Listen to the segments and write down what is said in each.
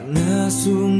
karena sungguh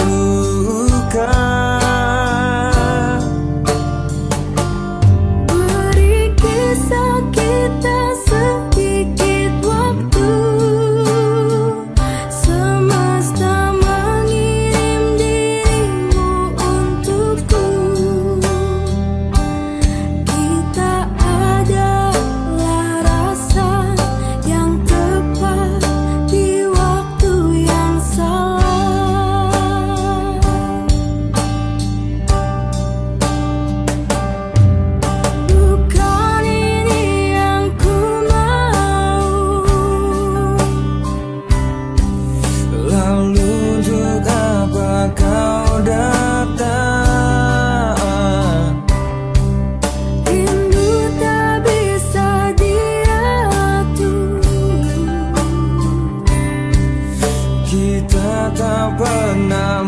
tak pernah